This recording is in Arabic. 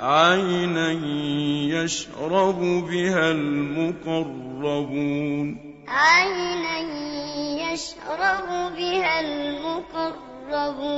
عَيْنًا يَشْرَبُ بِهَا الْمُقَرَّبُونَ. عَيْنًا يَشْرَبُ بِهَا الْمُقَرَّبُونَ.